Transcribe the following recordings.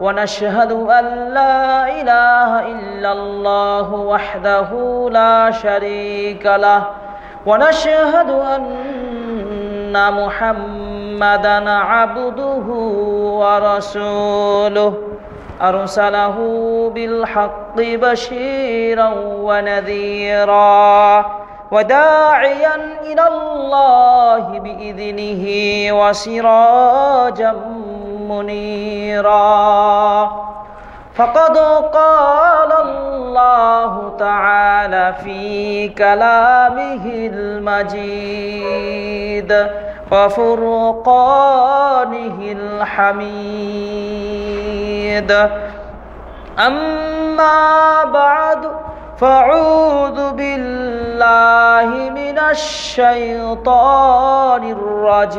ونشهد أن لا إله إلا الله وحده لا شريك له. ونشهد أن محمدا عبده ورسوله. أرسله بالحق بشيرا ونذيرا وداعيا إلى الله بإذنه وسراجا منيرا. فقد قال الله تعالى في كلامه المجيد وفرقانه الحميد. أما بعد فأعوذ بالله من الشيطان الرجيم.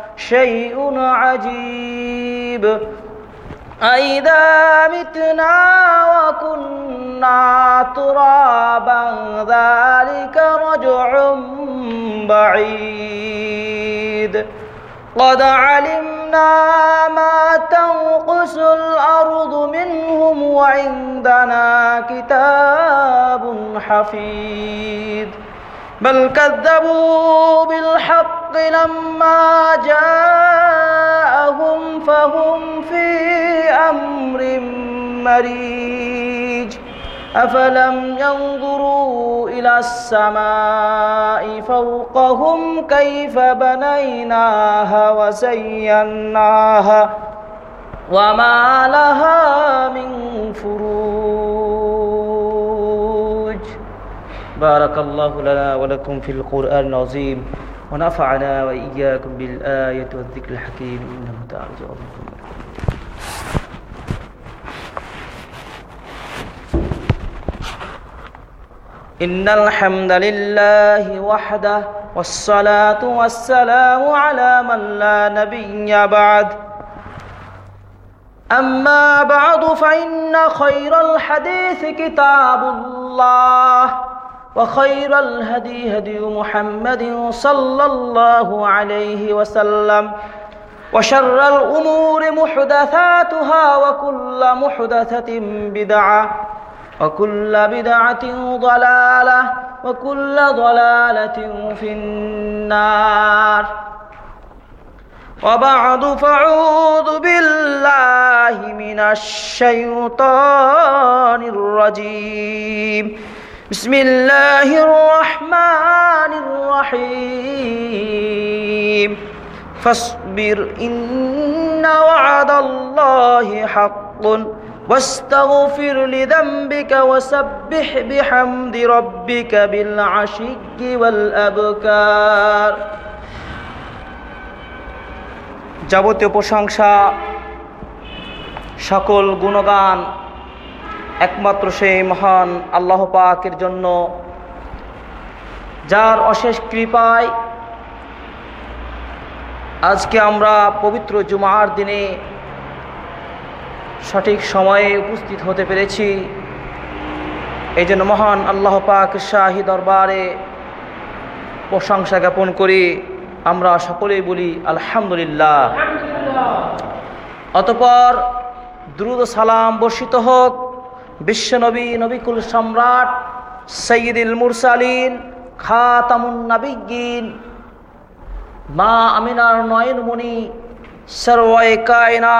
شيء عجيب. أئذا متنا وكنا ترابا ذلك رجع بعيد. قد علمنا ما تنقص الأرض منهم وعندنا كتاب حفيظ بل كذبوا بالحق لما جاءهم فهم في أمر مريج. أفلم ينظروا إلى السماء فوقهم كيف بنيناها وزيناها وما لها من فروج. بارك الله لنا ولكم في القرآن العظيم ونفعنا وإياكم بالآية والذكر الحكيم. إنه تعالى إن الحمد لله وحده والصلاة والسلام على من لا نبي بعد. أما بعد فإن خير الحديث كتاب الله. وخير الهدي هدي محمد صلى الله عليه وسلم وشر الأمور محدثاتها وكل محدثة بدعة وكل بدعة ضلالة وكل ضلالة في النار. وبعد فأعوذ بالله من الشيطان الرجيم. بسم الله الرحمن الرحيم فاصبر إن وعد الله حق واستغفر لذنبك وسبح بحمد ربك بالعشي والأبكار যাবতীয় প্রশংসা সকল গুণগান একমাত্র সেই মহান আল্লাহ পাকের জন্য, যার অশেষ কৃপায় আজকে আমরা পবিত্র জুমার দিনে সঠিক সময়ে উপস্থিত হতে পেরেছি। এই জন্য মহান আল্লাহ পাক শাহী দরবারে প্রশংসা জ্ঞাপন করি। আমরা সকলেই বলি আলহামদুলিল্লাহ। অতপর দ্রুত সালাম বর্ষিত হোক। বিশ্বনবী নবিকুল সম্রাট সৈয়দুল মুরসালিন খাতামুন নাবিগিন মা আমিনার নয়নমণি সর্বয় কায়না,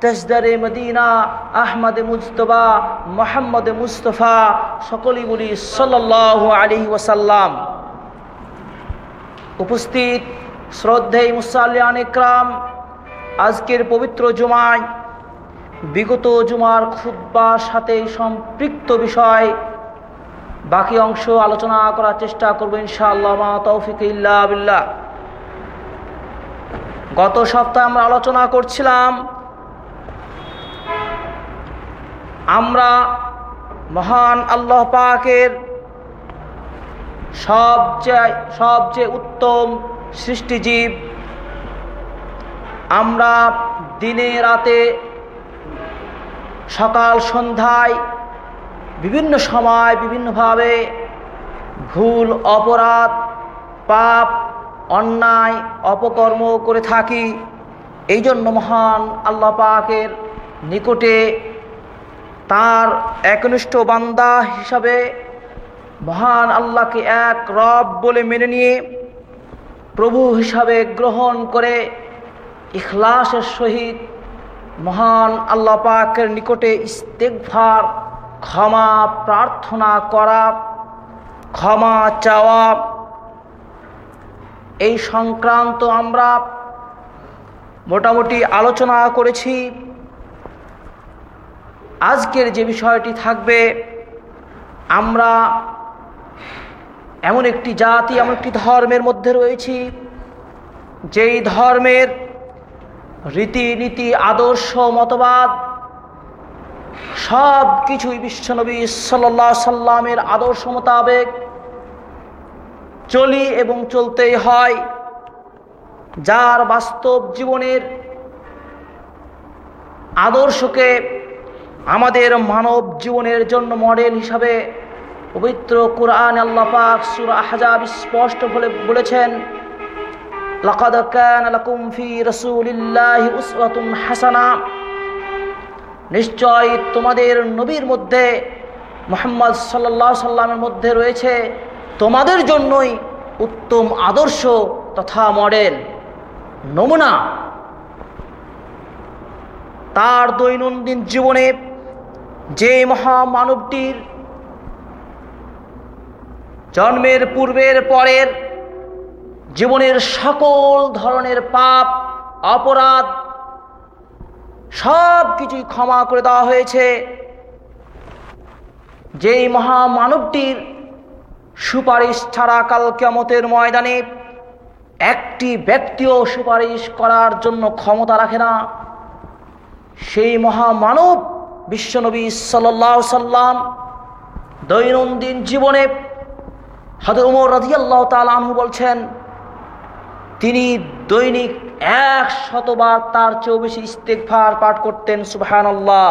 তেজদারে মদিনা, আহমদে মুস্তফা মোহাম্মদ মুস্তফা সকলেই বলি সাল্লাহ আলী ওয়াসাল্লাম। উপস্থিত শ্রদ্ধেয় মুসাল্লিয়ান ইকরাম আজকের পবিত্র জুমায় বিগত জুমার খুদ্বার সাথে সম্পৃক্ত বিষয়। বাকি অংশ আলোচনা করার চেষ্টা করব ইনশাআল্লাহ তৌফিক ইল্লা বিল্লাহ। গত সপ্তাহে আমরা আলোচনা করছিলাম, আমরা মহান আল্লাহ পাকের সবচেয়ে সবচেয়ে উত্তম সৃষ্টিজীব। আমরা দিনে রাতে সকাল সন্ধ্যায় বিভিন্ন সময় বিভিন্নভাবে ভুল, অপরাধ, পাপ, অন্যায়, অপকর্ম করে থাকি। এই জন্য মহান আল্লাহ পাকের নিকটে তার একনিষ্ঠ বান্দা হিসাবে মহান আল্লাহকে এক রব বলে মেনে নিয়ে প্রভু হিসাবে গ্রহণ করে ইখলাসের সহিত মহান আল্লাহ পাকের নিকটে ইস্তেকভার ক্ষমা প্রার্থনা করা, ক্ষমা চাওয়া। এই সংক্রান্ত আমরা মোটামুটি আলোচনা করেছি। আজকের যে বিষয়টি থাকবে, আমরা এমন একটি জাতি, এমন একটি ধর্মের মধ্যে রয়েছি, যেই ধর্মের রীতিনীতি, আদর্শ, মতবাদ, সব কিছুই বিশ্বনবী সাল্লা সাল্লামের আদর্শ মোতাবেক চলি এবং চলতেই হয়, যার বাস্তব জীবনের আদর্শকে আমাদের মানব জীবনের জন্য মডেল হিসাবে পবিত্র কোরআন আল্লাহ পাক সূরা আহজাব স্পষ্ট বলে বলেছেন। লাকাদ কানা লাকুম ফি রাসূলিল্লাহি উসওয়াতুন হাসানা নিশ্চয় তোমাদের নবীর মধ্যে, মোহাম্মদ সাল্লাল্লাহু সাল্লামের মধ্যে রয়েছে তোমাদের জন্যই উত্তম আদর্শ তথা মডেল, নমুনা। তার দৈনন্দিন জীবনে যে মহামানবটির জন্মের পূর্বের পরের জীবনের সকল ধরনের পাপ, অপরাধ, সব কিছুই ক্ষমা করে দেওয়া হয়েছে। যেই মহামানবটির সুপারিশ ছাড়া কাল কেমতের ময়দানে একটি ব্যক্তিও সুপারিশ করার জন্য ক্ষমতা রাখে না। সেই মহামানব বিশ্বনবী সাল্লাহ সাল্লাম দৈনন্দিন জীবনে হজর উমর রাজিয়াল্লাহ তালু বলছেন তিনি দৈনিক এক শতবার তার চেয়েও বেশি ইস্তেকফার পাঠ করতেন আল্লাহ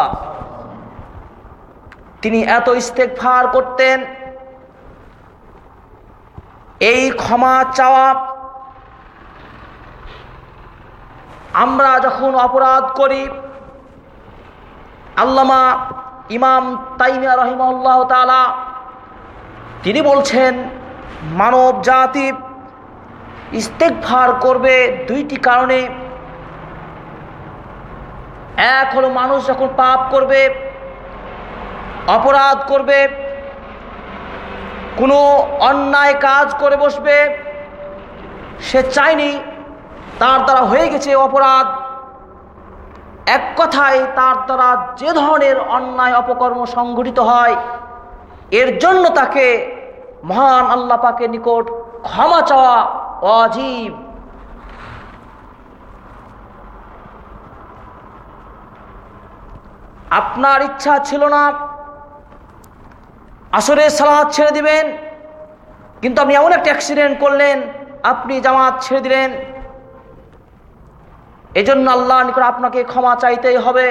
তিনি এত ইস্তেকফার করতেন, এই ক্ষমা চাওয়া আমরা যখন অপরাধ করি, আল্লামা ইমাম তাইমিয়া রহিমাল্লাহ তালা তিনি বলছেন মানব জাতি ইস্তেকভার করবে দুইটি কারণে। এক হলো মানুষ যখন পাপ করবে, অপরাধ করবে, কোনো অন্যায় কাজ করে বসবে, সে চায়নি, তার দ্বারা হয়ে গেছে অপরাধ। এক কথায় তার দ্বারা যে ধরনের অন্যায় অপকর্ম সংঘটিত হয়, এর জন্য তাকে মহান আল্লাহ পাকের নিকট ক্ষমা চাওয়া অজীব। আপনার ইচ্ছা ছিল না, আসরের সালাদ ছেড়ে দিবেন, কিন্তু আপনি এমন একটা অ্যাক্সিডেন্ট করলেন, আপনি জামাত ছেড়ে দিলেন। এজন্য আল্লাহ নিকট আপনাকে ক্ষমা চাইতেই হবে।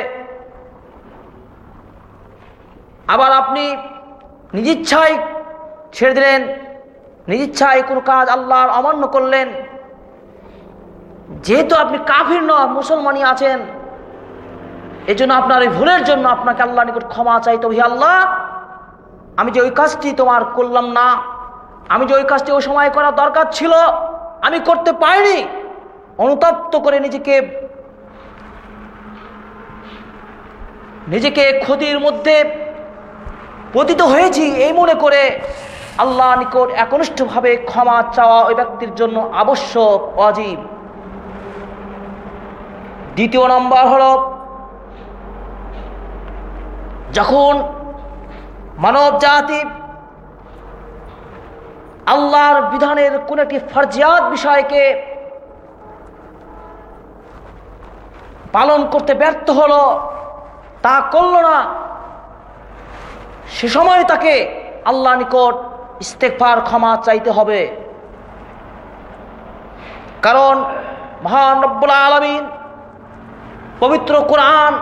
আবার আপনি নিজ ইচ্ছায় ছেড়ে দিলেন নিজ ইচ্ছায় কোনো কাজ আল্লাহর অমান্য করলেন। যেহেতু আপনি কাফির নয় মুসলমানই আছেন এই জন্য আপনার এই ভুলের জন্য আপনাকে আল্লাহ নিকট ক্ষমা চাইতে হবে। আল্লাহ, আমি যে ওই কাজটি তোমার করলাম না, আমি যে ওই কাজটি ওই সময় করা দরকার ছিল, আমি করতে পারিনি, অনুতপ্ত করে নিজেকে নিজেকে ক্ষতির মধ্যে পতিত হয়েছি এই মনে করে আল্লাহ নিকট একনিষ্ঠভাবে ক্ষমা চাওয়া ওই ব্যক্তির জন্য আবশ্যক, অজীব। দ্বিতীয় নম্বর হল, যখন মানব জাতি আল্লাহর বিধানের কোন একটি ফরজিয়াত বিষয়কে পালন করতে ব্যর্থ হলো, তা করল না। সে সময় তাকে আল্লাহ নিকট ইস্তেকফার ক্ষমা চাইতে হবে। কারণ মহান রব্বুল আলমিন পবিত্র কোরআন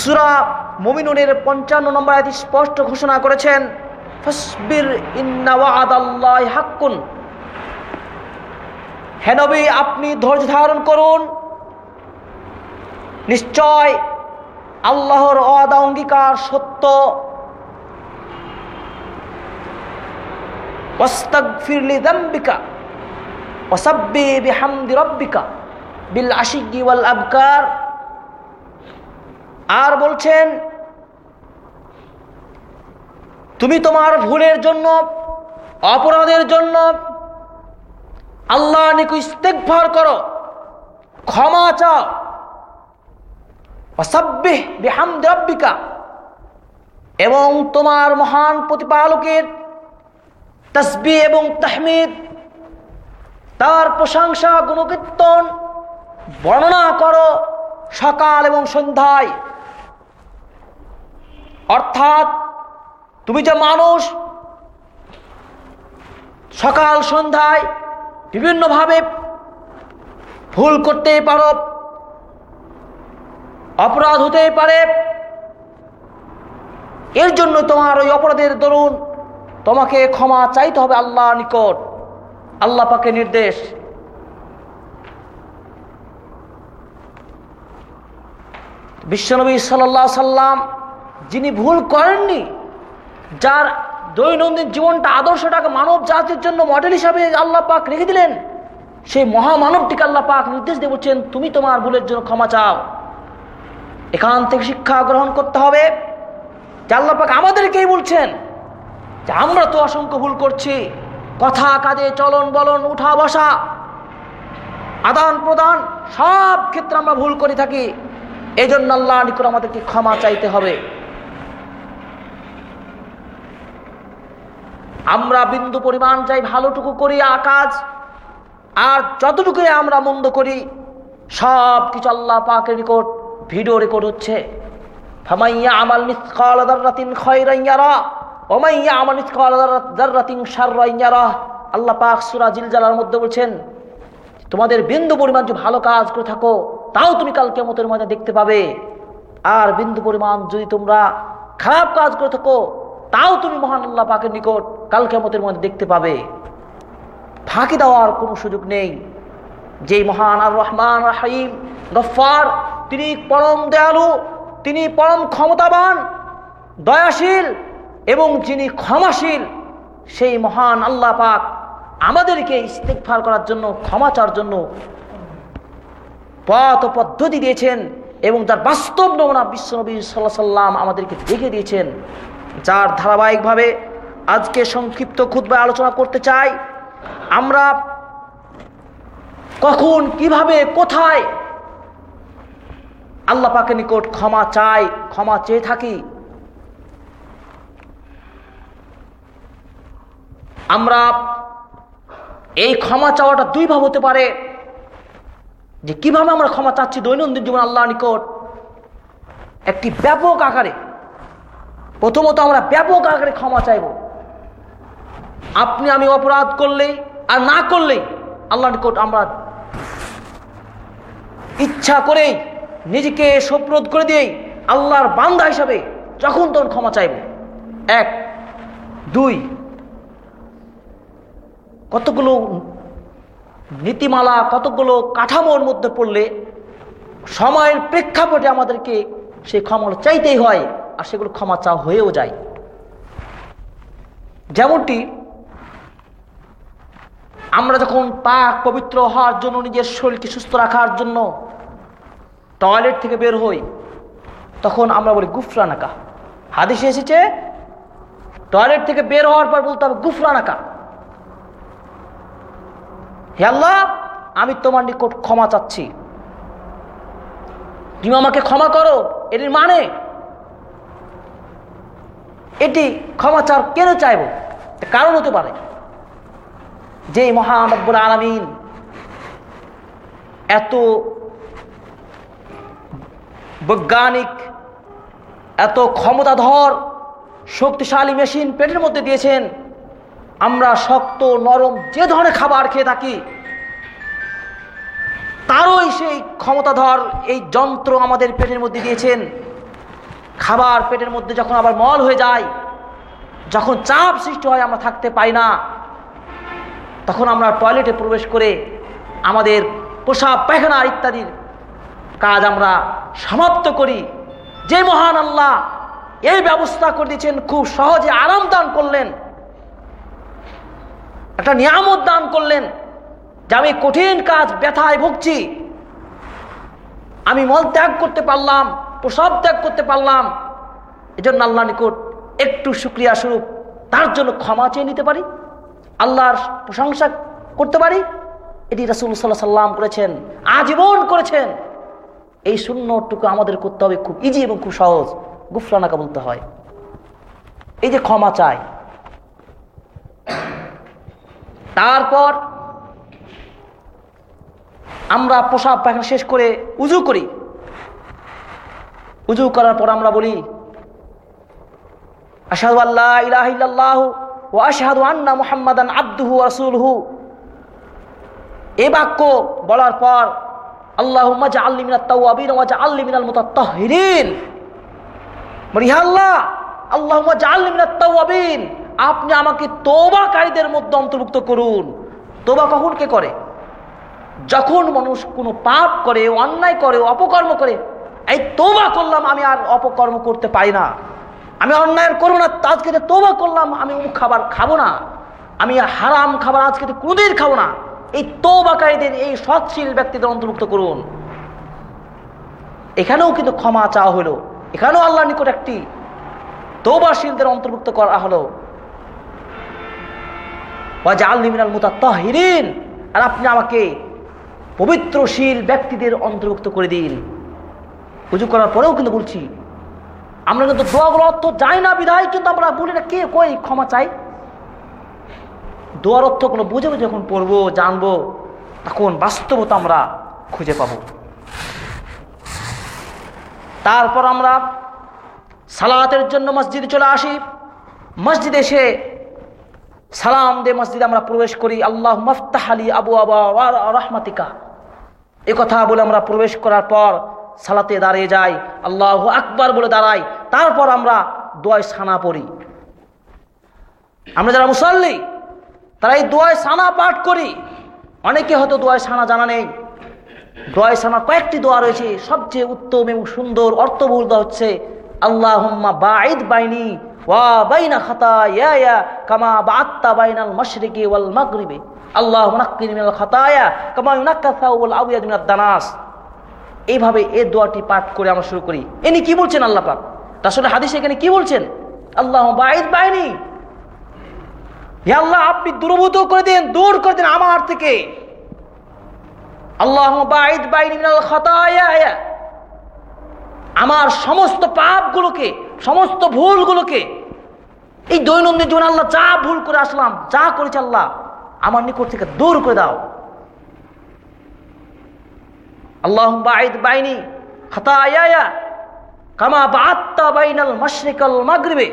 সুরা মুমিনুনের পঞ্চান্ন নম্বর আয়াতে স্পষ্ট ঘোষণা করেছেন, ফসবির ইন্না ওয়াদাল্লাহি হাক্কুন। হে নবী, আপনি ধৈর্য ধারণ করুন। নিশ্চয় আল্লাহর অদা অঙ্গীকার সত্য আর বলছেন, তুমি তোমার ভুলের জন্য, অপরাধের জন্য আল্লাহ নিকু ইস্তেকভার করো, ক্ষমা চাও। অসাব্বিহ বিহামদি রাব্বিকা, এবং তোমার মহান প্রতিপালকের তসবি এবং তাহমিদ, তার প্রশংসা, গুণকীর্তন বর্ণনা করো সকাল এবং সন্ধ্যায়। অর্থাৎ তুমি যে মানুষ সকাল, সন্ধ্যায় বিভিন্নভাবে ভুল করতে পারো, অপরাধ হতে পারে, এর জন্য তোমার ওই অপরাধের দরুন তোমাকে ক্ষমা চাইতে হবে আল্লাহ নিকট। আল্লাহ পাকে নির্দেশ। বিশ্বনবী সাল্লাহ সাল্লাম, যিনি ভুল করেননি, যার দৈনন্দিন জীবনটা আদর্শটাকে মানব জাতির জন্য মডেল হিসাবে আল্লাহ পাক রেখে দিলেন, সেই মহামানবটিকে আল্লাহ পাক নির্দেশ দিয়ে বলছেন, তুমি তোমার ভুলের জন্য ক্ষমা চাও। এখান থেকে শিক্ষা গ্রহণ করতে হবে। যে আল্লাহ পাক আমাদেরকেই বলছেন আমরা তো অসংখ্য ভুল করছি। কথা, কাজে, চলন, বলন, উঠা, বসা, আদান, প্রদান, সব ক্ষেত্রে আমরা ভুল করে থাকি। এই জন্য আল্লাহ নিকট আমাদেরকে ক্ষমা চাইতে হবে। আমরা বিন্দু পরিমাণ চাই ভালোটুকু করি আকাজ আর যতটুকুই আমরা মন্দ করি, সব কিছু আল্লাহ পাকের নিকট ভিডিও রেকর্ড হচ্ছে। ফামাইয়া আমাল মিসকাল দাররাতিন ওমাইয়া আমাল মিসকাল দাররাতিন আল্লাহ পাক সূরা জিলজালার মধ্যে বলছেন, তোমাদের বিন্দু পরিমাণ যে ভালো কাজ করে থাকো, তাও তুমি কাল কেমতের মধ্যে দেখতে পাবে। আর বিন্দু পরিমাণ যদি তোমরা খারাপ কাজ করে থাকো, তাও তুমি মহান আল্লাহ পাকের নিকট কাল কেমতের মধ্যে দেখতে পাবে। ফাঁকি দেওয়ার কোনো সুযোগ নেই। যে মহান আর রহমান রাহিম গফার তিনি পরম দয়ালু, তিনি পরম ক্ষমতাবান, দয়াশীল এবং যিনি ক্ষমাশীল, সেই মহান আল্লাহ পাক আমাদেরকে ইস্তেকফার করার জন্য, ক্ষমা চাওয়ার জন্য পথ পদ্ধতি দিয়েছেন এবং তার বাস্তব নমুনা বিশ্বনবী সাল্লাহ সাল্লাম আমাদেরকে দেখে দিয়েছেন, যার ধারাবাহিকভাবে আজকে সংক্ষিপ্ত খুদ্ায় আলোচনা করতে চাই। আমরা কখন, কীভাবে, কোথায় আল্লাহ পাকে নিকট ক্ষমা চাই, ক্ষমা চেয়ে থাকি আমরা এই ক্ষমা চাওয়াটা দুই ভাব হতে পারে যে কীভাবে আমরা ক্ষমা চাচ্ছি দৈনন্দিন জীবন আল্লাহ নিকট? একটি ব্যাপক আকারে। প্রথমত আমরা ব্যাপক আকারে ক্ষমা চাইব। আপনি আমি অপরাধ করলেই আর না করলেই আল্লাহ নিকট আমরা ইচ্ছা করেই নিজেকে সোপ্রদ করে দিয়েই আল্লাহর বান্দা হিসাবে যখন তখন ক্ষমা চাইব। এক, দুই কতগুলো নীতিমালা, কতগুলো কাঠামোর মধ্যে পড়লে সময়ের প্রেক্ষাপটে আমাদেরকে সেই ক্ষমা চাইতেই হয় আর সেগুলো ক্ষমা চা হয়েও যায়। যেমনটি আমরা যখন পাক পবিত্র হওয়ার জন্য, নিজের শরীরকে সুস্থ রাখার জন্য টয়লেট থেকে বের হই, তখন আমরা বলি, গুফরানাকা। হাদিসে এসেছে, টয়লেট থেকে বের হওয়ার পর বলতে হবে, গুফরানাকা। হে আল্লাহ, আমি তোমার নিকট ক্ষমা চাচ্ছি। তুমি আমাকে ক্ষমা করো, এটির মানে? এটি ক্ষমা চার কেন চাইব? কারণ হতে পারে। যে মহান রব্বুল আলমিন এত বৈজ্ঞানিক, এত ক্ষমতাধর, শক্তিশালী মেশিন পেটের মধ্যে দিয়েছেন আমরা শক্ত, নরম যে ধরনের খাবার খেয়ে থাকি, তারই সেই ক্ষমতাধর এই যন্ত্র আমাদের পেটের মধ্যে দিয়েছেন। খাবার পেটের মধ্যে যখন আবার মল হয়ে যায়, যখন চাপ সৃষ্টি হয়, আমরা থাকতে পাই না। তখন আমরা টয়লেটে প্রবেশ করে আমাদের পোশাক, পায়খানা ইত্যাদির কাজ আমরা সমাপ্ত করি। যে মহান আল্লাহ এই ব্যবস্থা করে দিয়েছেন, খুব সহজে আরাম দান করলেন। একটা নিয়ামত দান করলেন যে আমি কঠিন কাজ ব্যথায় ভুগছি। আমি মল ত্যাগ করতে পারলাম, প্রসব ত্যাগ করতে পারলাম। এজন্য আল্লাহ নিকট একটু সুক্রিয়া স্বরূপ, তার জন্য ক্ষমা চেয়ে নিতে পারি, আল্লাহর প্রশংসা করতে পারি। এটি রাসুল সাল্লাহ সাল্লাম করেছেন, আজীবন করেছেন। এই শূন্যটুকু আমাদের করতে হবে খুব ইজি এবং খুব সহজ। গুফরানাকা বলতে হয়। এই যে ক্ষমা চায় তারপর আমরা পোশাক পায়খানা শেষ করে উজু করি। উজু করার পর আমরা বলি আশাদু আল্লাহ ইলাহ ও আশাদু আন্না মুহাম্মাদান আব্দুহু রাসূলুহু। এই বাক্য বলার পর আল্লাহ মাজা আল্লি মিনাত তাওয়াবিন ওয়াজা আল্লি মিনাল মুতাত্তাহিরিন। বলি আল্লাহ আল্লাহ মাজা আল্লি মিনাত আপনি আমাকে তোবাকারীদের মধ্যে অন্তর্ভুক্ত করুন। তোবা কখন কে করে? যখন মানুষ কোনো পাপ করে, অন্যায় করে, অপকর্ম করে, এই তোবা করলাম, আমি আর অপকর্ম করতে পারি না। আমি অন্যায় করব না, আজকে তোবা করলাম, আমি অমুক খাবার খাব না। আমি হারাম খাবার আজকে কোনোদিন খাব না। এই তোবাকারীদের, এই সৎশীল ব্যক্তিদের অন্তর্ভুক্ত করুন। এখানেও কিন্তু ক্ষমা চাওয়া হলো। এখানেও আল্লাহ নিকট একটি তোবাশীলদের অন্তর্ভুক্ত করা হলো। আর আপনি আমাকে পবিত্রশীল ব্যক্তিদের অন্তর্ভুক্ত করে দিন। উজু করার পরেও কিন্তু বলছি, আমরা কিন্তু দোয়াগুলো অর্থ যাই না বিধায়, কিন্তু আমরা বলি না কে কই ক্ষমা চাই। দোয়ার অর্থ কোনো বুঝে বুঝে যখন পড়ব, জানব, তখন বাস্তবতা আমরা খুঁজে পাব। তারপর আমরা সালাতের জন্য মসজিদে চলে আসি। মসজিদে এসে সালাম দে মসজিদে আমরা প্রবেশ করি, আল্লাহ মফতাহালি আবু আবা রহমাতিকা। এ কথা বলে আমরা প্রবেশ করার পর সালাতে দাঁড়িয়ে যাই, আল্লাহ আকবার বলে দাঁড়াই। তারপর আমরা দোয়ায় সানা পড়ি। আমরা যারা মুসল্লি, তারা এই দোয়ায় সানা পাঠ করি। অনেকে হয়তো দোয়ায় সানা জানা নেই। দোয়ায় সানা কয়েকটি দোয়া রয়েছে। সবচেয়ে উত্তম এবং সুন্দর, অর্থবহুল দোয়া হচ্ছে আল্লাহ বাঈদ বাইনি ওয়া বাইনা খাতা ইয়া কামা বাআত্তা বাইনাল মাশরিকি ওয়াল মাগরিবি। আল্লাহ মুনাক্কিনি মিনাল খাতায়া কামা ইউনাক্কা সাউল আবিয়াদ মিনাদ দানাস। এইভাবে এই দোয়াটি পাঠ করে আমরা শুরু করি। ইনি কি বলছেন আল্লাহ পাক? আসলে হাদিসে এখানে কি বলছেন? আল্লাহ বাঈদ বাইনি। হে আল্লাহ, আপনি দূরভূত করে দেন, দূর করে দেন আমার থেকে। আল্লাহ বাঈদ বাইনি মিনাল খাতায়া আমার সমস্ত পাপগুলোকে, সমস্ত ভুলগুলোকে, এই দৈনন্দিন জীবনে আল্লাহ যা ভুল করে আসলাম, যা করেছে আল্লাহ, আমার নিকট থেকে দূর করে দাও। আল্লাহ বাইনি খাতায়া কামা বাত্তা বাইনাল মাশরিকাল মাগরিবে,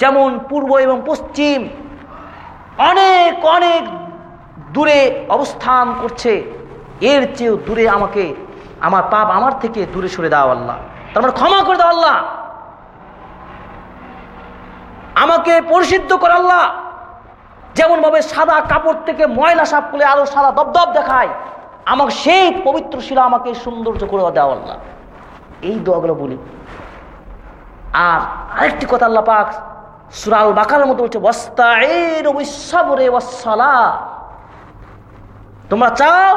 যেমন পূর্ব এবং পশ্চিম অনেক অনেক দূরে অবস্থান করছে। এর চেয়েও দূরে আমাকে, আমার পাপ আমার থেকে দূরে সরে দাও আল্লাহ। তার মানে ক্ষমা করে দাও আল্লাহ। আমাকে পরিশুদ্ধ করে আল্লাহ। যেমন ভাবে সাদা কাপড় থেকে ময়লা সাপ করলে আরও সাদা দবদব দেখায়, আমাকে সেই পবিত্র শিলা আমাকে সৌন্দর্য করে দেওয়া আল্লাহ। এই দোয়াগুলো বলি। আর আরেকটি কথা আল্লাহ পাক সুরাল বাকার মতো বলছে বস্তা তোমরা চাও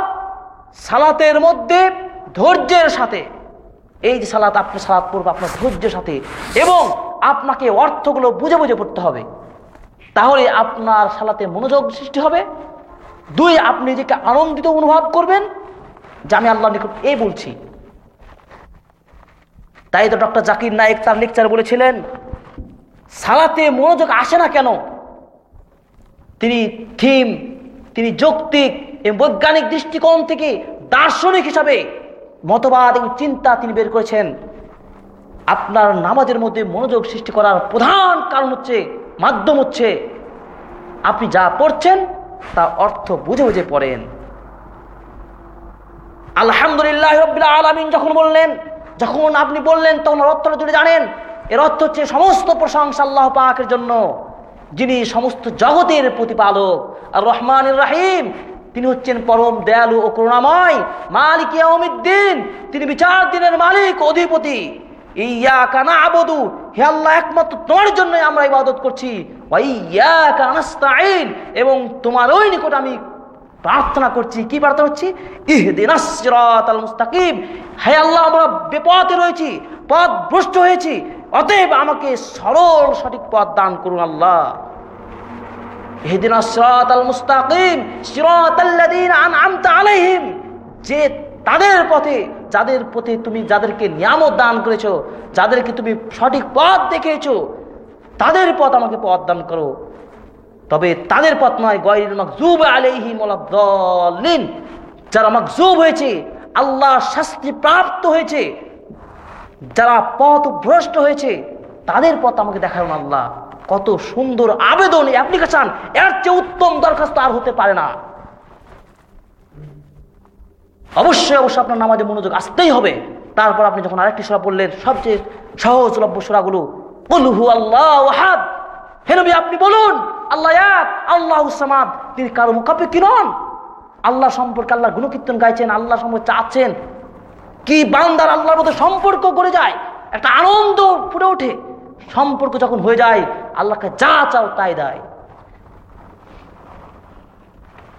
সালাতের মধ্যে ধৈর্যের সাথে এই যে সালাত, আপনি সালাত পড়বে আপনার ধৈর্যের সাথে। এবং আপনাকে অর্থগুলো বুঝে বুঝে পড়তে হবে। তাহলে আপনার সালাতে মনোযোগ সৃষ্টি হবে। দুই, আপনি নিজেকে আনন্দিত অনুভব করবেন। যে আমি আল্লাহ নিকট এই বলছি। তাই তো ডক্টর জাকির নায়েক তার লেকচার বলেছিলেন, সালাতে মনোযোগ আসে না কেন? তিনি থিম, তিনি যৌক্তিক এবং বৈজ্ঞানিক দৃষ্টিকোণ থেকে দার্শনিক হিসাবে মতবাদ এবং চিন্তা তিনি বের করেছেন। আপনার নামাজের মধ্যে মনোযোগ সৃষ্টি করার প্রধান কারণ হচ্ছে, মাধ্যম হচ্ছে, আপনি যা পড়ছেন তা অর্থ বুঝে বুঝে পড়েন। আলহামদুলিল্লাহ আলমিন যখন বললেন, যখন আপনি বললেন, তখন অর্থটা জুড়ে জানেন, এর অর্থ হচ্ছে সমস্ত প্রশংসা আল্লাহ পাকের জন্য, যিনি সমস্ত জগতের প্রতিপালক, আর রহমান রাহিম তিনি হচ্ছেন পরম দয়ালু ও করুণাময় মালিক ইয়াউমিদ্দিন। তিনি বিচার দিনের মালিক অধিপতি। ইয়া কানা আবদু হে আল্লাহ, একমাত্র তোমার জন্য আমরা ইবাদত করছি। ওয়াইয়া কানাস্তাইন এবং তোমার ওই নিকট আমি প্রার্থনা করছি। কি প্রার্থনা করছি? ইহদিনাস সিরাতাল মুস্তাকিম। হে আল্লাহ, আমরা বিপদে রয়েছি পথ ভ্রষ্ট হয়েছি। অতএব আমাকে সরল সঠিক পথ দান করুন আল্লাহ। ইহদিনাস সিরাতাল মুস্তাকিম সিরাতাল্লাযীনা আনআমতা আলাইহিম। যে তাদের পথে, যাদের পথে তুমি যাদেরকে নিয়ামত দান করেছ, যাদেরকে তুমি সঠিক পথ দেখিয়েছো, তাদের পথ আমাকে পথ দান করো। তবে তাদের পথ নয়, গয়রিল মাকজুব আলাইহিম ওয়ালাদ-দাল্লিন যারা মাকজুব হয়েছে আল্লাহ শাস্তি প্রাপ্ত হয়েছে, যারা পথ ভ্রষ্ট হয়েছে, তাদের পথ আমাকে দেখাবেন আল্লাহ। কত সুন্দর আবেদন অ্যাপ্লিকেশন। এর চেয়ে উত্তম দরখাস্ত আর হতে পারে না। অবশ্যই অবশ্যই আপনার নামাজে মনোযোগ আসতেই হবে। তারপর আপনি যখন আরেকটি সুরা পড়লেন, সবচেয়ে সহজলভ্য সুরাগুলো বলহু আল্লাহ ওয়াহাদ হে আপনি বলুন, আল্লাহ আল্লাহ সামাদ। তিনি কারও মুখাপেক্ষি নন। আল্লাহ সম্পর্কে আল্লাহ গুণকীর্তন গাইছেন, আল্লাহ সম্পর্কে চাচ্ছেন। কি বান্দার আল্লাহর মধ্যে সম্পর্ক করে যায়? একটা আনন্দ ফুটে ওঠে। সম্পর্ক যখন হয়ে যায়, আল্লাহকে যা চাও তাই দেয়।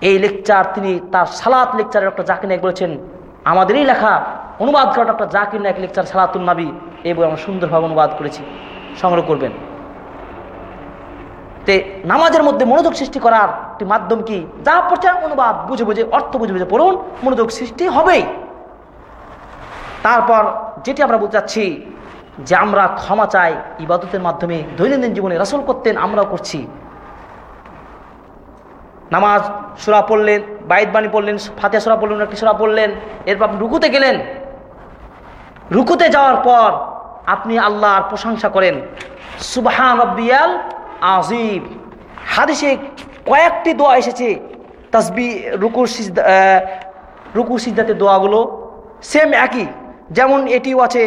এই লেকচার তিনি, তার সালাত লেকচারের ডক্টর জাকির নায়ক বলেছেন, আমাদেরই লেখা, অনুবাদ করা ডক্টর জাকির নায়ক লেকচার সালাতুল নাবি, এই বই আমরা সুন্দরভাবে অনুবাদ করেছি, সংগ্রহ করবেন। তে নামাজের মধ্যে মনোযোগ সৃষ্টি করার একটি মাধ্যম কি? যা পড়ছে অনুবাদ, বুঝে বুঝে, অর্থ বুঝে বুঝে পড়ুন, মনোযোগ সৃষ্টি হবেই। তারপর যেটি আমরা বলতে চাচ্ছি যে আমরা ক্ষমা চাই ইবাদতের মাধ্যমে, দৈনন্দিন জীবনে রাসল করতেন, আমরাও করছি। নামাজ সুরা পড়লেন বাইদ বাণী পড়লেন ফাতিয়া সুরা পড়লেন একটি সুরা পড়লেন, এরপর আপনি রুকুতে গেলেন। রুকুতে যাওয়ার পর আপনি আল্লাহর প্রশংসা করেন। সুবহান রব্বিয়াল আজিব হাদিসে কয়েকটি দোয়া এসেছে। তাসবি, রুকুর সিজদা রুকু সিজদাতে দোয়াগুলো সেম একই। যেমন এটিও আছে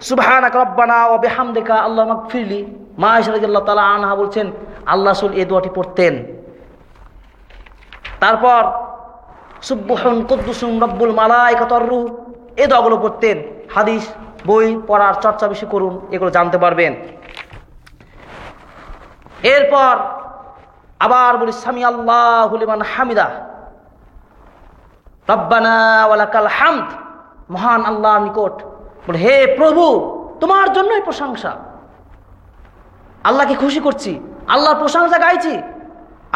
সুবহান রব্বানা ও বেহামদেকা আল্লাহ ফিরলি মা ইসরাজ্লাহ তালা আনহা বলছেন, আল্লাহ সুল এ দোয়াটি পড়তেন। তারপর সুব্বহন কুদ্দুসুম রব্বুল মালায় কতরু এ দোয়াগুলো পড়তেন। হাদিস, বই পড়ার চর্চা বেশি করুন, এগুলো জানতে পারবেন। এরপর, আবার বলি সামি আল্লাহ হুলিমান হামিদা। রব্বানা ওয়ালাকাল হামদ। মহান আল্লাহর নিকট বলে, হে প্রভু, তোমার জন্যই প্রশংসা। আল্লাহকে খুশি করছি, আল্লাহর প্রশংসা গাইছি।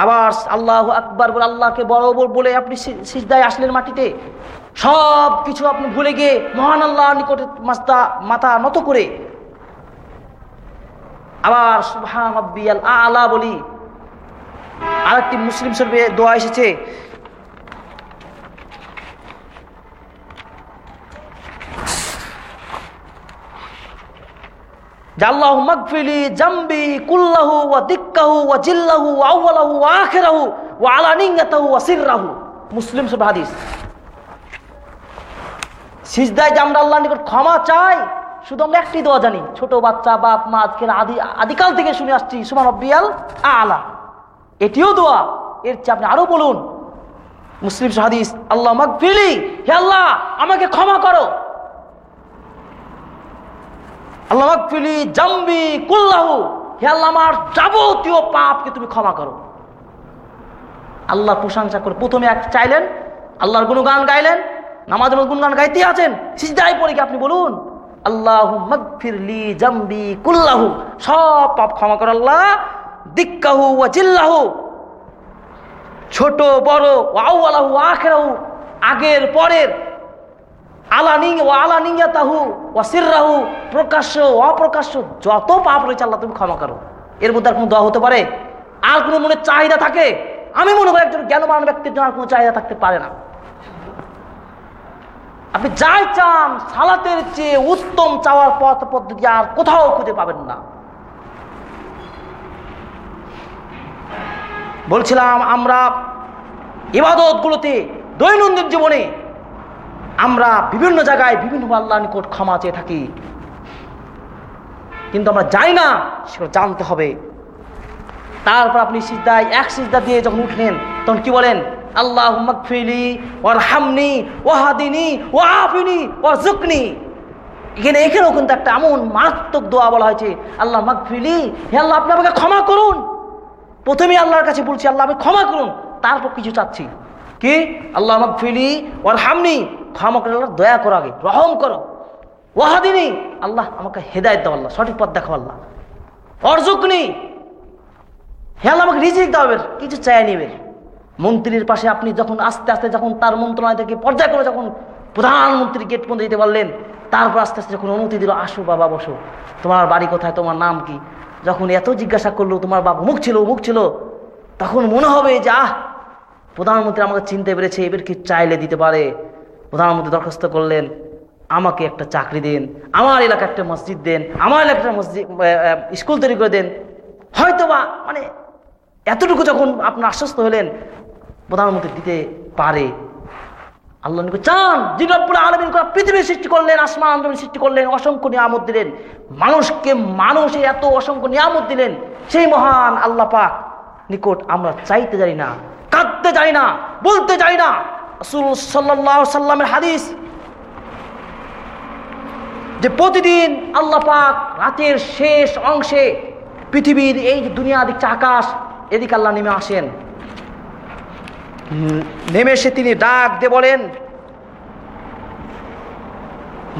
আবার আল্লাহ আকবার বলে, আল্লাহকে বড় বলে আপনি সিজদায় আসলেন মাটিতে। সব কিছু আপনি ভুলে গিয়ে মহান আল্লাহ নিকটে মাস্তা, মাথা নত করে। আবার রব্বিয়াল আলা বলি আরেকটি মুসলিম শরীফে দোয়া এসেছে জিল্লাহু মুসলিম ক্ষমা চাই, শুধু একটি দোয়া জানি। ছোট বাচ্চা, বাপ, মা, আজকের আদি, আদিকাল থেকে শুনে আসছি সুমান আলা। এটিও দোয়া, এর চেয়ে আপনি আরও বলুন। মুসলিম হাদিস, আল্লাহ মাগফিলি, হে আল্লাহ, আমাকে ক্ষমা করো। আল্লাহ মাগফিলি জাম্বি কুল্লাহু। হে আল্লাহ, আমার যাবতীয় পাপকে তুমি ক্ষমা করো। আল্লাহ প্রশংসা করে প্রথমে এক চাইলেন, আল্লাহর গুণগান গাইলেন মধ্যে গুণগান গাইতে আছেন সিজদাই পরে কি আপনি বলুন, আল্লাহ মগফিরলি জাম্বি কুল্লাহু। সব পাপ ক্ষমা কর আল্লাহ। দিক্কাহু ও জিল্লাহু। ছোট, বড় ওয়াউলাহু আখেরাহু। আগের, পরের আলানি ও আলানিয়াতাহু ও সিররাহু, প্রকাশ্য অপ্রকাশ্য, যত পাপ রয়েছে আল্লাহ তুমি ক্ষমা করো। এর মধ্যে আর কোনো দোয়া হতে পারে? আর কোনো মনে চাহিদা থাকে? আমি মনে করি একজন জ্ঞানবান ব্যক্তির জন্য আর কোনো চাহিদা থাকতে পারে না। আপনি যাই চান, সালাতের চেয়ে উত্তম চাওয়ার পথ পদ্ধতি আর কোথাও খুঁজে পাবেন না। বলছিলাম, আমরা ইবাদতগুলোতে দৈনন্দিন জীবনে আমরা বিভিন্ন জায়গায় বিভিন্ন আল্লাহ নিকট ক্ষমা চেয়ে থাকি। কিন্তু আমরা যাই না সেটা জানতে হবে। তারপর আপনি সিজদায়, এক সিজদা দিয়ে যখন উঠলেন, তখন কি বলেন? আল্লাহ মকফিলি ওর হামনি ও হাদিনি ও আফিনি ও জুকনি এখানে এখানেও কিন্তু একটা এমন মারাত্মক দোয়া বলা হয়েছে, আল্লাহ মকফিলি হে আল্লাহ আপনি আমাকে ক্ষমা করুন। প্রথমে আল্লাহর কাছে বলছি, আল্লাহ আমি ক্ষমা করুন। তারপর কিছু চাচ্ছি। কি? আল্লাহ ফিলি ওর হামনি ক্ষমা আল্লাহ দয়া করো আগে, রহম করো। ওয়াহাদিনী, আল্লাহ আমাকে হেদায়ত দাও আল্লাহ, সঠিক পথ দেখো আল্লাহ। অর্জুকনি, হে আল্লাহ আমাকে রিজিক দাও এবার, কিছু চাই নিবে মন্ত্রীর পাশে আপনি যখন আস্তে আস্তে যখন তার মন্ত্রণালয় থেকে পর্যায় করে যখন প্রধানমন্ত্রী গেট পর্যন্ত যেতে পারলেন, তারপর আস্তে আস্তে যখন অনুমতি দিল, আসো বাবা, বসো। তোমার বাড়ি কোথায়, তোমার নাম কি? যখন এত জিজ্ঞাসা করল, তোমার বাবা মুখ ছিল মুখ ছিল, তখন মনে হবে যে, আহ প্রধানমন্ত্রী আমাকে চিনতে পেরেছে, এবার কি চাইলে দিতে পারে? প্রধানমন্ত্রী দরখাস্ত করলেন, আমাকে একটা চাকরি দেন, আমার এলাকা একটা মসজিদ দেন, আমার এলাকা মসজিদ স্কুল তৈরি করে দেন। হয়তো বা মানে এতটুকু যখন আপনার আশ্বস্ত হলেন, প্রধানমন্ত্রী দিতে পারে। আল্লাহ চান, যিনি রব্বুল আলমিন করা পৃথিবীর সৃষ্টি করলেন, আসমান আন্দোলন সৃষ্টি করলেন, অসংখ্য নিয়ামত দিলেন। মানুষকে, মানুষে এত অসংখ্য নিয়ামত দিলেন, সেই মহান আল্লাহ নিকট আমরা চাইতে জানি না। কাঁদতে জানি না বলতে জানি না। রসুল সাল্লাহ সাল্লামের হাদিস যে প্রতিদিন আল্লাহ পাক রাতের শেষ অংশে পৃথিবীর এই দুনিয়া দিকছে আকাশ এদিকে আল্লাহ নেমে আসেন। নেমে এসে তিনি ডাক দিয়ে বলেন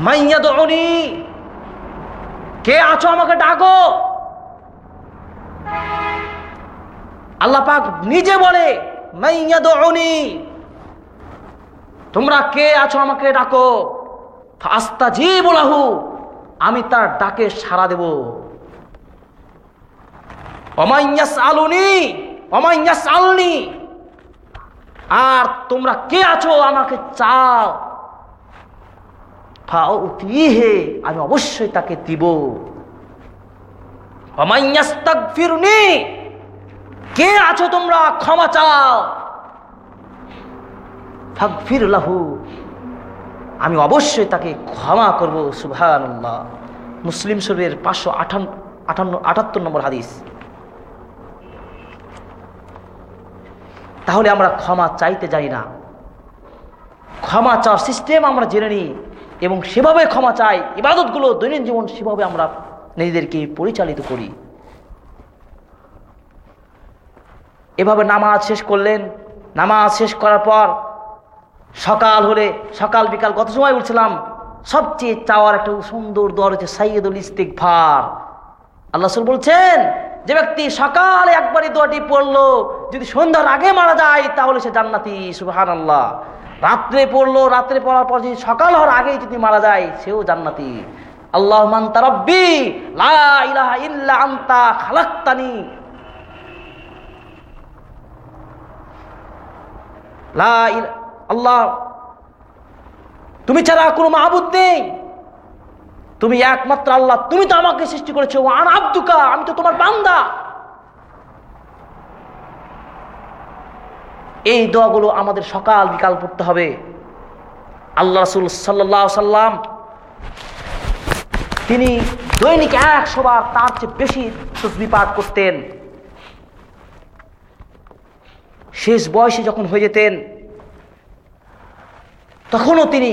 মাইয়া দনি কে আছো আমাকে ডাকো? আল্লাহ পাক নিজে বলে তোমরা কে আছো আমাকে ডাকো? আস্তা জি বলাহু আমি তার ডাকে সাড়া দেব। অমাইয়াস আলুনি অমাইয়াস আলনি আর তোমরা কে আছো আমাকে চাও? হে আমি অবশ্যই তাকে দিব। ফিরুনি কে আছো তোমরা? ক্ষমা চাও। ফাগফির আমি অবশ্যই তাকে ক্ষমা করব সুভান মুসলিম শরীরের পাঁচশো আঠান্ন আটান্ন আটাত্তর নম্বর হাদিস। তাহলে আমরা ক্ষমা চাইতে যাই না। ক্ষমা চাওয়ার সিস্টেম আমরা জেনে নিই এবং সেভাবে ক্ষমা চাই। ইবাদতগুলো দৈনন্দিন জীবন সেভাবে আমরা নিজেদেরকে পরিচালিত করি। এভাবে নামাজ শেষ করলেন। নামাজ শেষ করার পর সকাল হলে, সকাল বিকাল কত সময় উঠছিলাম? সবচেয়ে চাওয়ার একটা সুন্দর দর হচ্ছে সাইয়দুল ইস্তিকভার আল্লাহ রসুল বলছেন, যে ব্যক্তি সকালে একবারই দোয়াটি পড়ল, যদি সন্ধ্যার আগে মারা যায়, তাহলে সে জান্নাতি সুবহান আল্লাহ রাত্রে পড়ল, রাত্রে পড়ার পর যদি সকাল হওয়ার আগেই যদি মারা যায়, সেও জান্নাতি। আল্লাহ মান্তা রব্বি লা ইলাহা ইল্লা আন্তা খালাক্তানি লা ইলা- আল্লাহ, তুমি ছাড়া কোনো মাহবুদ নেই। তুমি একমাত্র আল্লাহ, তুমি তো আমাকে সৃষ্টি করেছ। আন আব্দুকা, আমি তো তোমার বান্দা। এই দোয়াগুলো আমাদের সকাল বিকাল পড়তে হবে। আল্লাহ রসুল সাল্লাহ সাল্লাম তিনি দৈনিক একশো বার তার চেয়ে বেশি তসবি পাঠ করতেন। শেষ বয়সে যখন হয়ে যেতেন, তখনও তিনি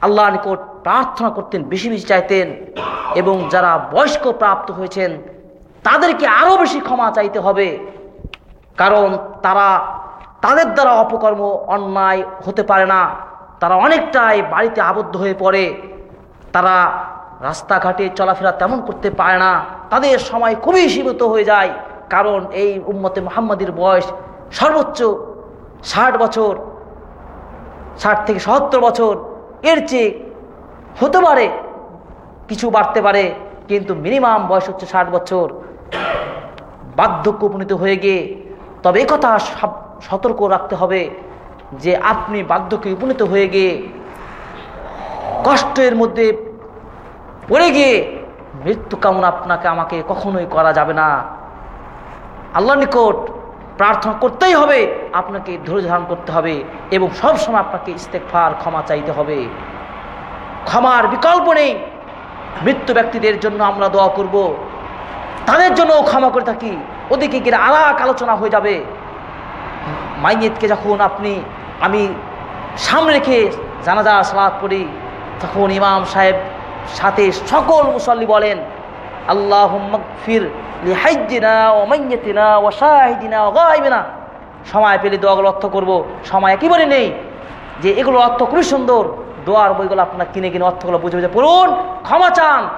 আল্লাহ নিকট প্রার্থনা করতেন, বেশি বেশি চাইতেন এবং যারা বয়স্ক প্রাপ্ত হয়েছেন, তাদেরকে আরও বেশি ক্ষমা চাইতে হবে। কারণ তারা তাদের দ্বারা অপকর্ম, অন্যায় হতে পারে না। তারা অনেকটাই বাড়িতে আবদ্ধ হয়ে পড়ে। তারা রাস্তাঘাটে চলাফেরা তেমন করতে পারে না। তাদের সময় খুবই সীমিত হয়ে যায়। কারণ এই উম্মতে মোহাম্মদের বয়স সর্বোচ্চ ষাট বছর, ষাট থেকে সত্তর বছর। এর চেয়ে হতে পারে, কিছু বাড়তে পারে, কিন্তু মিনিমাম বয়স হচ্ছে ষাট বছর। বার্ধক্য উপনীত হয়ে গিয়ে তবে একথা সতর্ক রাখতে হবে যে আপনি বার্ধক্যে উপনীত হয়ে গিয়ে কষ্টের মধ্যে পড়ে গিয়ে মৃত্যু কামনা আপনাকে, আমাকে কখনোই করা যাবে না। আল্লাহ নিকট প্রার্থনা করতেই হবে, আপনাকে ধৈর্য ধারণ করতে হবে এবং সবসময় আপনাকে ইস্তেকফার ক্ষমা চাইতে হবে। ক্ষমার বিকল্প নেই। মৃত্যু ব্যক্তিদের জন্য আমরা দোয়া করব। তাদের জন্য ক্ষমা করে থাকি। ওদিকে গিয়ে আলাক আলোচনা হয়ে যাবে। মাইয়েতকে যখন আপনি, আমি সামনে রেখে জানাজা সালাদ করি তখন ইমাম সাহেব সাথে সকল মুসল্লি বলেন আল্লাহ ফির লিহাইজিনা ও মাইয়েতিনা ও শাহিদিনা ও গাইবিনা সময় পেলে দোয়াগুলো অর্থ করব। সময় একেবারে নেই। যে এগুলো অর্থ খুবই সুন্দর। দোয়ার বইগুলো আপনার কিনে কিনে অর্থগুলো বুঝে বুঝে পড়ুন। ক্ষমা চান।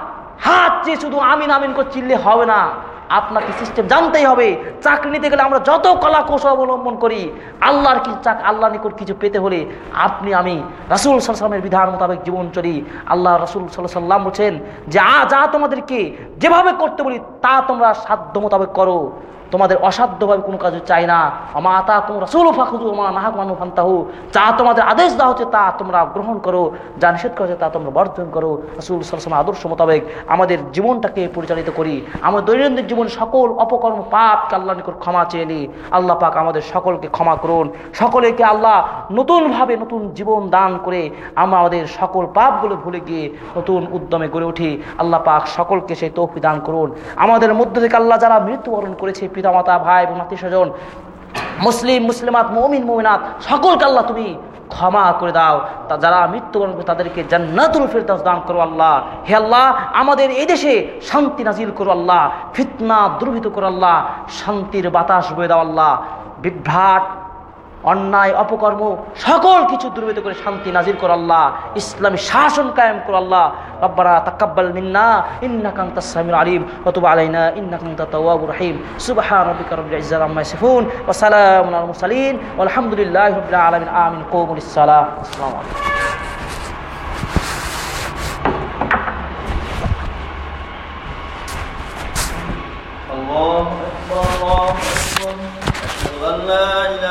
হাত যে শুধু আমিন আমিন করে চিল্লে হবে না। আপনাকে সিস্টেম জানতেই হবে। চাকরি নিতে গেলে আমরা যত কলা কৌশল অবলম্বন করি, আল্লাহর কি চাক আল্লাহ নিকট কিছু পেতে হলে আপনি, আমি রাসুল সাল্লামের বিধান মোতাবেক জীবন চলি। আল্লাহ রাসুল সাল্লাহ সাল্লাম বলছেন যে, আ, যা তোমাদেরকে যেভাবে করতে বলি, তা তোমরা সাধ্য মোতাবেক করো। তোমাদের অসাধ্যভাবে কোনো কাজ চাই না। আমা আতা কোন রাসুল ফাঁকুদু আমা নাহাক মানু যা তোমাদের আদেশ দেওয়া হচ্ছে, তা তোমরা গ্রহণ করো, যা নিষেধ করা হচ্ছে, তা তোমরা বর্জন করো। রাসুল সালসাম আদর্শ মোতাবেক আমাদের জীবনটাকে পরিচালিত করি। আমাদের দৈনন্দিন জীবন সকল অপকর্ম পাপকে আল্লাহ নিকট ক্ষমা চেয়ে নিই। আল্লাহ পাক আমাদের সকলকে ক্ষমা করুন। সকলেকে আল্লাহ নতুনভাবে নতুন জীবন দান করে আমরা আমাদের সকল পাপগুলো ভুলে গিয়ে নতুন উদ্যমে গড়ে উঠি। আল্লাহ পাক সকলকে সেই তৌফি দান করুন। আমাদের মধ্য থেকে আল্লাহ যারা মৃত্যুবরণ করেছে পিতামাতা, ভাই এবং আত্মীয়স্বজন, মুসলিম, মুসলিমাত, মমিন, মমিনাত, সকলকে আল্লাহ তুমি ক্ষমা করে দাও। তা যারা মৃত্যুবরণ করে তাদেরকে জান্নাতুল ফেরদাস দান করো আল্লাহ। হে আল্লাহ, আমাদের এই দেশে শান্তি নাজিল করো আল্লাহ, ফিতনা দুর্ভিত করো আল্লাহ, শান্তির বাতাস বয়ে দাও আল্লাহ। বিভ্রাট অন্যায় অপকর্ম সকল কিছু দুর্বৃত করে শান্তি নাজির কর আল্লাহ ইসলামী শাসন কায়েম কর আল্লাহ রব্বানা তাকাব্বাল মিন্না ইন্নাকা আনতাস সামিউল আলিম ওয়া তুব আলাইনা ইন্নাকা আনতাত তাওয়াবুর রহিম সুবহান রাব্বিকা রাব্বিল ইজ্জাতি আম্মা ইয়াসিফুন ওয়া সালামুন আলাল মুরসালিন ওয়ালহামদুলিল্লাহি রাব্বিল আলামিন আমিন কুমু লিস-সালাহ আসসালামু আলাইকুম الله أكبر الله أكبر أشهد أن لا إله